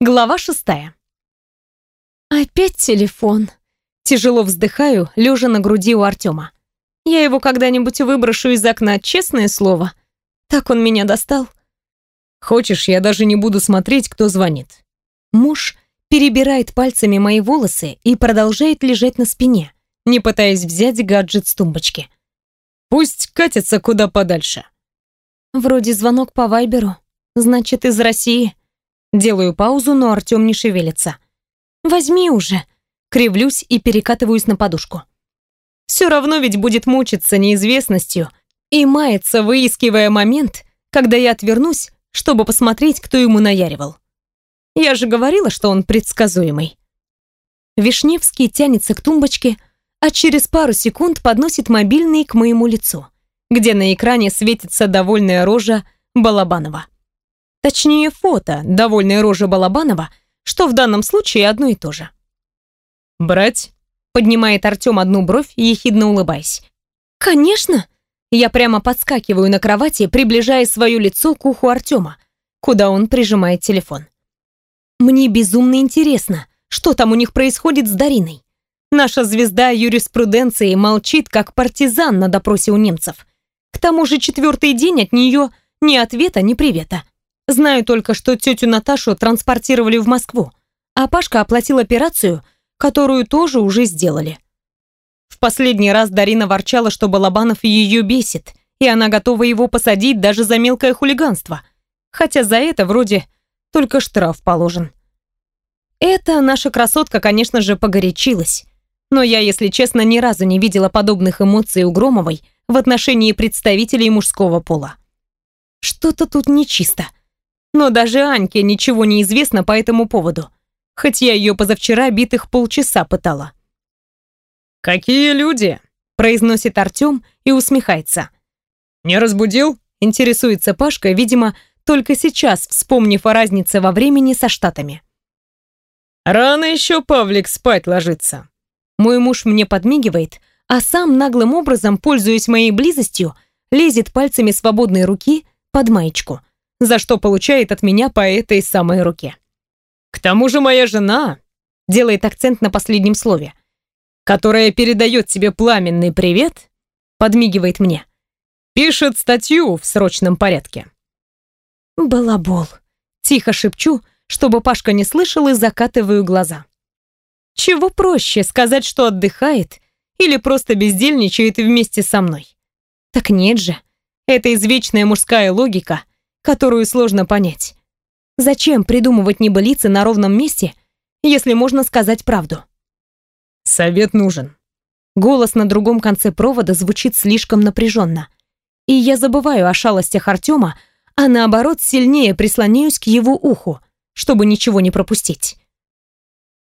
Глава шестая. Опять телефон. Тяжело вздыхаю, лежа на груди у Артема. Я его когда-нибудь выброшу из окна, честное слово. Так он меня достал. Хочешь, я даже не буду смотреть, кто звонит. Муж перебирает пальцами мои волосы и продолжает лежать на спине, не пытаясь взять гаджет с тумбочки. Пусть катится куда подальше. Вроде звонок по Вайберу. Значит, из России. Делаю паузу, но Артем не шевелится. «Возьми уже!» Кривлюсь и перекатываюсь на подушку. Все равно ведь будет мучиться неизвестностью и мается, выискивая момент, когда я отвернусь, чтобы посмотреть, кто ему наяривал. Я же говорила, что он предсказуемый. Вишневский тянется к тумбочке, а через пару секунд подносит мобильный к моему лицу, где на экране светится довольная рожа Балабанова. Точнее, фото довольной рожи Балабанова, что в данном случае одно и то же. «Брать?» — поднимает Артем одну бровь, ехидно улыбаясь. «Конечно!» Я прямо подскакиваю на кровати, приближая свое лицо к уху Артема, куда он прижимает телефон. Мне безумно интересно, что там у них происходит с Дариной. Наша звезда юриспруденции молчит, как партизан на допросе у немцев. К тому же четвертый день от нее ни ответа, ни привета. Знаю только, что тетю Наташу транспортировали в Москву, а Пашка оплатил операцию, которую тоже уже сделали. В последний раз Дарина ворчала, что Балабанов ее бесит, и она готова его посадить даже за мелкое хулиганство, хотя за это вроде только штраф положен. Эта наша красотка, конечно же, погорячилась, но я, если честно, ни разу не видела подобных эмоций у Громовой в отношении представителей мужского пола. Что-то тут нечисто. Но даже Аньке ничего не известно по этому поводу. Хоть я ее позавчера битых полчаса пытала. «Какие люди?» – произносит Артем и усмехается. «Не разбудил?» – интересуется Пашка, видимо, только сейчас вспомнив о разнице во времени со Штатами. «Рано еще Павлик спать ложится». Мой муж мне подмигивает, а сам наглым образом, пользуясь моей близостью, лезет пальцами свободной руки под маечку – за что получает от меня по этой самой руке. К тому же моя жена делает акцент на последнем слове, которая передает тебе пламенный привет, подмигивает мне, пишет статью в срочном порядке. Балабол. Тихо шепчу, чтобы Пашка не слышал и закатываю глаза. Чего проще сказать, что отдыхает или просто бездельничает вместе со мной? Так нет же. Это извечная мужская логика — которую сложно понять. Зачем придумывать небылицы на ровном месте, если можно сказать правду? Совет нужен. Голос на другом конце провода звучит слишком напряженно. И я забываю о шалостях Артема, а наоборот сильнее прислоняюсь к его уху, чтобы ничего не пропустить.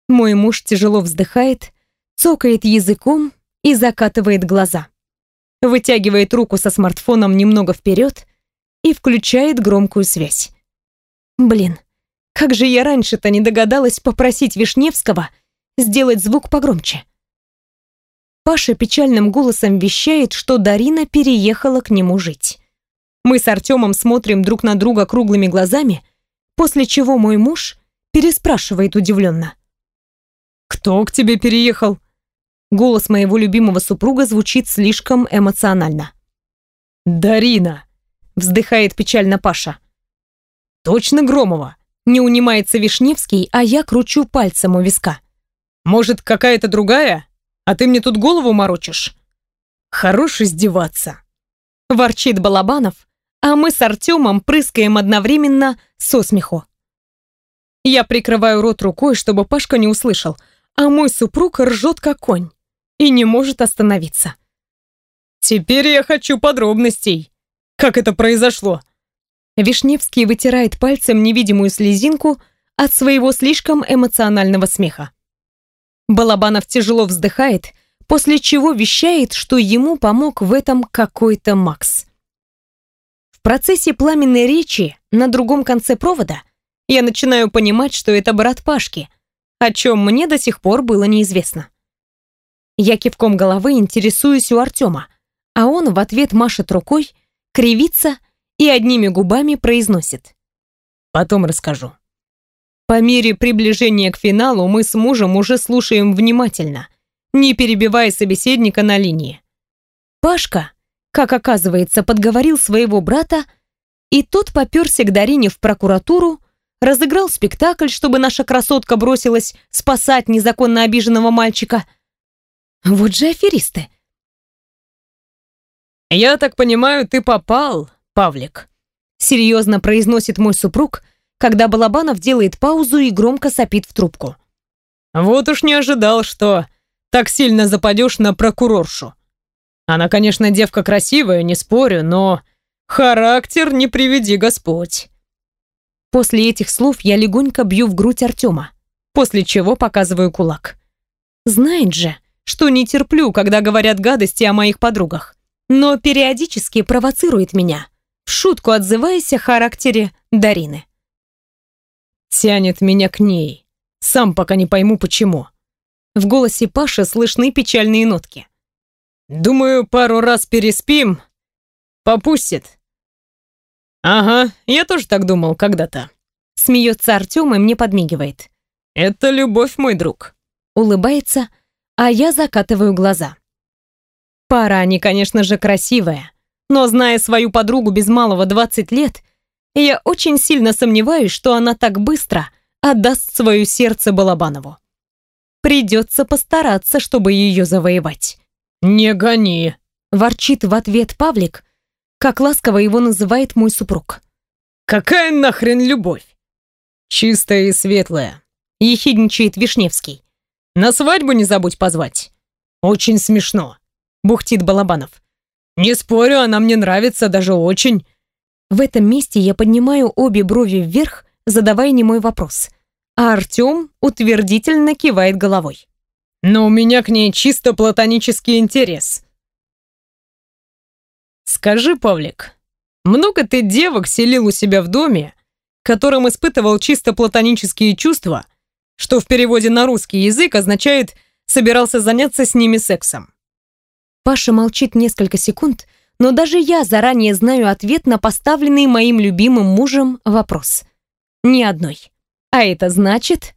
Мой муж тяжело вздыхает, цокает языком и закатывает глаза. Вытягивает руку со смартфоном немного вперед и включает громкую связь. Блин, как же я раньше-то не догадалась попросить Вишневского сделать звук погромче. Паша печальным голосом вещает, что Дарина переехала к нему жить. Мы с Артемом смотрим друг на друга круглыми глазами, после чего мой муж переспрашивает удивленно. «Кто к тебе переехал?» Голос моего любимого супруга звучит слишком эмоционально. «Дарина!» Вздыхает печально Паша. Точно Громова. Не унимается Вишневский, а я кручу пальцем у виска. Может, какая-то другая? А ты мне тут голову морочишь? Хорош издеваться. Ворчит Балабанов, а мы с Артемом прыскаем одновременно со смеху. Я прикрываю рот рукой, чтобы Пашка не услышал, а мой супруг ржет как конь и не может остановиться. «Теперь я хочу подробностей», как это произошло?» Вишневский вытирает пальцем невидимую слезинку от своего слишком эмоционального смеха. Балабанов тяжело вздыхает, после чего вещает, что ему помог в этом какой-то Макс. В процессе пламенной речи на другом конце провода я начинаю понимать, что это брат Пашки, о чем мне до сих пор было неизвестно. Я кивком головы интересуюсь у Артема, а он в ответ машет рукой, кривится и одними губами произносит. Потом расскажу. По мере приближения к финалу мы с мужем уже слушаем внимательно, не перебивая собеседника на линии. Пашка, как оказывается, подговорил своего брата, и тот попёрся к Дарине в прокуратуру, разыграл спектакль, чтобы наша красотка бросилась спасать незаконно обиженного мальчика. Вот же аферисты. «Я так понимаю, ты попал, Павлик», — серьезно произносит мой супруг, когда Балабанов делает паузу и громко сопит в трубку. «Вот уж не ожидал, что так сильно западешь на прокуроршу. Она, конечно, девка красивая, не спорю, но характер не приведи Господь». После этих слов я легонько бью в грудь Артема, после чего показываю кулак. Знает же, что не терплю, когда говорят гадости о моих подругах но периодически провоцирует меня, в шутку отзываясь о характере Дарины. Тянет меня к ней. Сам пока не пойму, почему. В голосе Паши слышны печальные нотки. Думаю, пару раз переспим. Попустит. Ага, я тоже так думал когда-то. Смеется Артем и мне подмигивает. Это любовь, мой друг. Улыбается, а я закатываю глаза. Пара они, конечно же, красивая, но зная свою подругу без малого 20 лет, я очень сильно сомневаюсь, что она так быстро отдаст свое сердце Балабанову. Придется постараться, чтобы ее завоевать. «Не гони!» – ворчит в ответ Павлик, как ласково его называет мой супруг. «Какая нахрен любовь?» «Чистая и светлая», – ехидничает Вишневский. «На свадьбу не забудь позвать. Очень смешно» бухтит Балабанов. «Не спорю, она мне нравится даже очень». В этом месте я поднимаю обе брови вверх, задавая немой вопрос. А Артем утвердительно кивает головой. «Но у меня к ней чисто платонический интерес». «Скажи, Павлик, много ты девок селил у себя в доме, которым испытывал чисто платонические чувства, что в переводе на русский язык означает «собирался заняться с ними сексом». Паша молчит несколько секунд, но даже я заранее знаю ответ на поставленный моим любимым мужем вопрос. Ни одной. А это значит...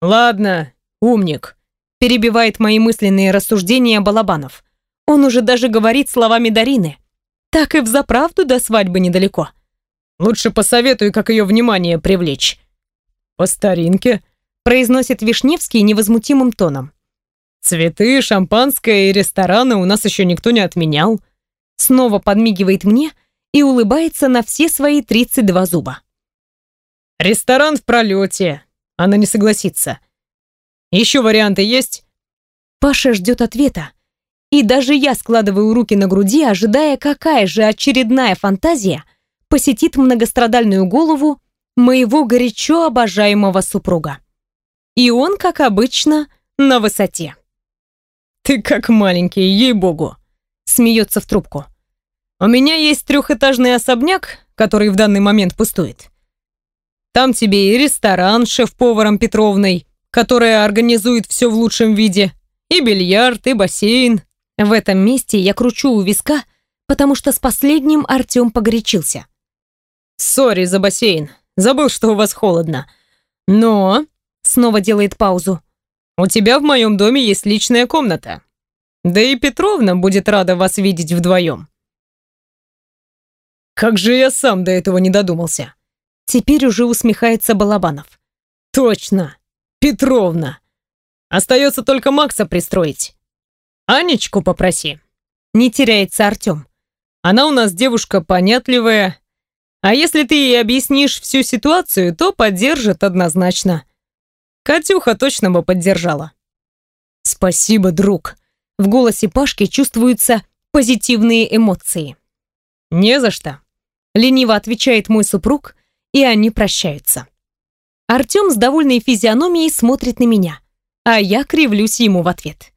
«Ладно, умник», — перебивает мои мысленные рассуждения Балабанов. Он уже даже говорит словами Дарины. Так и взаправду до свадьбы недалеко. «Лучше посоветуй, как ее внимание привлечь». «По старинке», — произносит Вишневский невозмутимым тоном. Цветы, шампанское и рестораны у нас еще никто не отменял. Снова подмигивает мне и улыбается на все свои 32 зуба. Ресторан в пролете. Она не согласится. Еще варианты есть? Паша ждет ответа. И даже я складываю руки на груди, ожидая, какая же очередная фантазия посетит многострадальную голову моего горячо обожаемого супруга. И он, как обычно, на высоте. «Ты как маленький, ей-богу!» Смеется в трубку. «У меня есть трехэтажный особняк, который в данный момент пустует. Там тебе и ресторан с шеф-поваром Петровной, которая организует все в лучшем виде, и бильярд, и бассейн». В этом месте я кручу у виска, потому что с последним Артем погорячился. «Sorry за бассейн. Забыл, что у вас холодно. Но...» Снова делает паузу. У тебя в моем доме есть личная комната. Да и Петровна будет рада вас видеть вдвоем. Как же я сам до этого не додумался. Теперь уже усмехается Балабанов. Точно, Петровна. Остается только Макса пристроить. Анечку попроси. Не теряется Артем. Она у нас девушка понятливая. А если ты ей объяснишь всю ситуацию, то поддержит однозначно. Катюха точно бы поддержала. Спасибо, друг. В голосе Пашки чувствуются позитивные эмоции. Не за что. Лениво отвечает мой супруг, и они прощаются. Артем с довольной физиономией смотрит на меня, а я кривлюсь ему в ответ.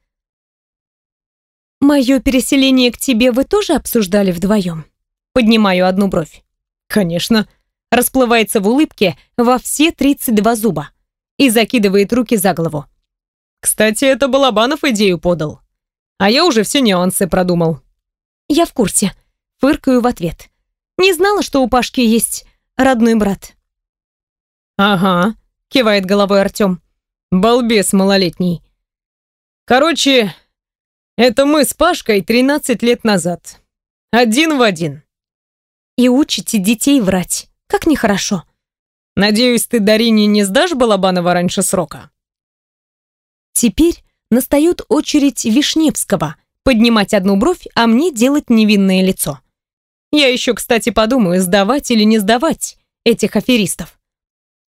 «Мое переселение к тебе вы тоже обсуждали вдвоем?» Поднимаю одну бровь. «Конечно». Расплывается в улыбке во все 32 зуба и закидывает руки за голову. «Кстати, это Балабанов идею подал. А я уже все нюансы продумал». «Я в курсе», — фыркаю в ответ. «Не знала, что у Пашки есть родной брат». «Ага», кивает головой Артем. Балбес малолетний. Короче, это мы с Пашкой 13 лет назад. Один в один. И учите детей врать. Как нехорошо. Надеюсь, ты Дарине не сдашь Балабанова раньше срока? Теперь настает очередь Вишневского поднимать одну бровь, а мне делать невинное лицо. Я еще, кстати, подумаю, сдавать или не сдавать этих аферистов.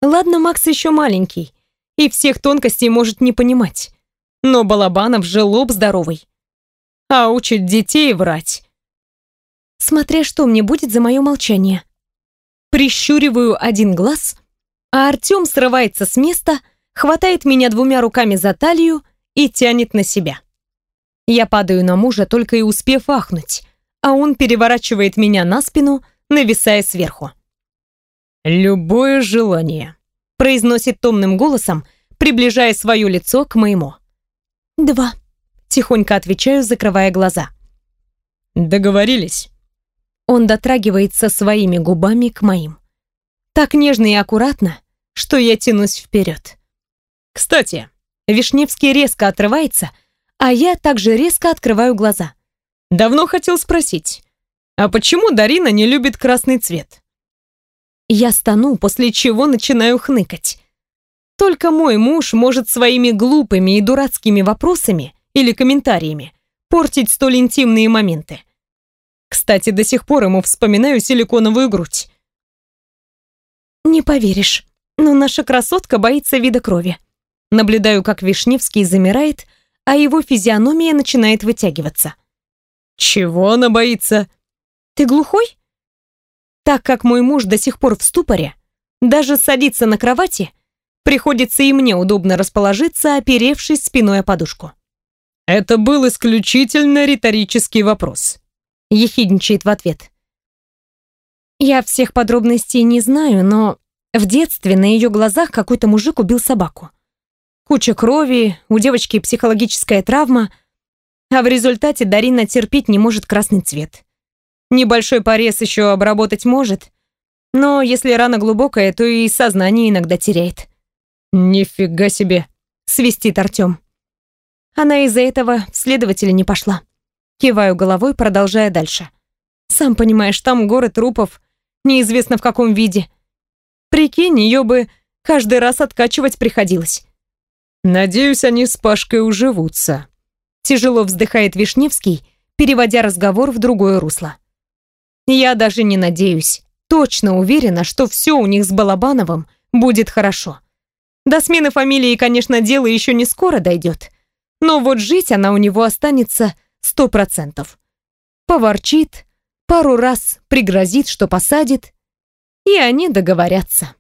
Ладно, Макс еще маленький и всех тонкостей может не понимать. Но Балабанов же лоб здоровый. А учит детей врать. Смотря что мне будет за мое молчание. Прищуриваю один глаз, а Артем срывается с места, хватает меня двумя руками за талию и тянет на себя. Я падаю на мужа, только и успев ахнуть, а он переворачивает меня на спину, нависая сверху. «Любое желание», — произносит томным голосом, приближая свое лицо к моему. «Два», — тихонько отвечаю, закрывая глаза. «Договорились». Он дотрагивается своими губами к моим. Так нежно и аккуратно, что я тянусь вперед. Кстати, Вишневский резко отрывается, а я также резко открываю глаза. Давно хотел спросить, а почему Дарина не любит красный цвет? Я стану, после чего начинаю хныкать. Только мой муж может своими глупыми и дурацкими вопросами или комментариями портить столь интимные моменты. Кстати, до сих пор ему вспоминаю силиконовую грудь. Не поверишь, но наша красотка боится вида крови. Наблюдаю, как Вишневский замирает, а его физиономия начинает вытягиваться. Чего она боится? Ты глухой? Так как мой муж до сих пор в ступоре, даже садиться на кровати, приходится и мне удобно расположиться, оперевшись спиной о подушку. Это был исключительно риторический вопрос ехидничает в ответ. Я всех подробностей не знаю, но в детстве на ее глазах какой-то мужик убил собаку. Куча крови, у девочки психологическая травма, а в результате Дарина терпеть не может красный цвет. Небольшой порез еще обработать может, но если рана глубокая, то и сознание иногда теряет. «Нифига себе!» — свистит Артем. Она из-за этого в следователя не пошла. Киваю головой, продолжая дальше. Сам понимаешь, там горы трупов, неизвестно в каком виде. Прикинь, ее бы каждый раз откачивать приходилось. Надеюсь, они с Пашкой уживутся. Тяжело вздыхает Вишневский, переводя разговор в другое русло. Я даже не надеюсь. Точно уверена, что все у них с Балабановым будет хорошо. До смены фамилии, конечно, дело еще не скоро дойдет. Но вот жить она у него останется сто процентов. Поворчит, пару раз пригрозит, что посадит, и они договорятся.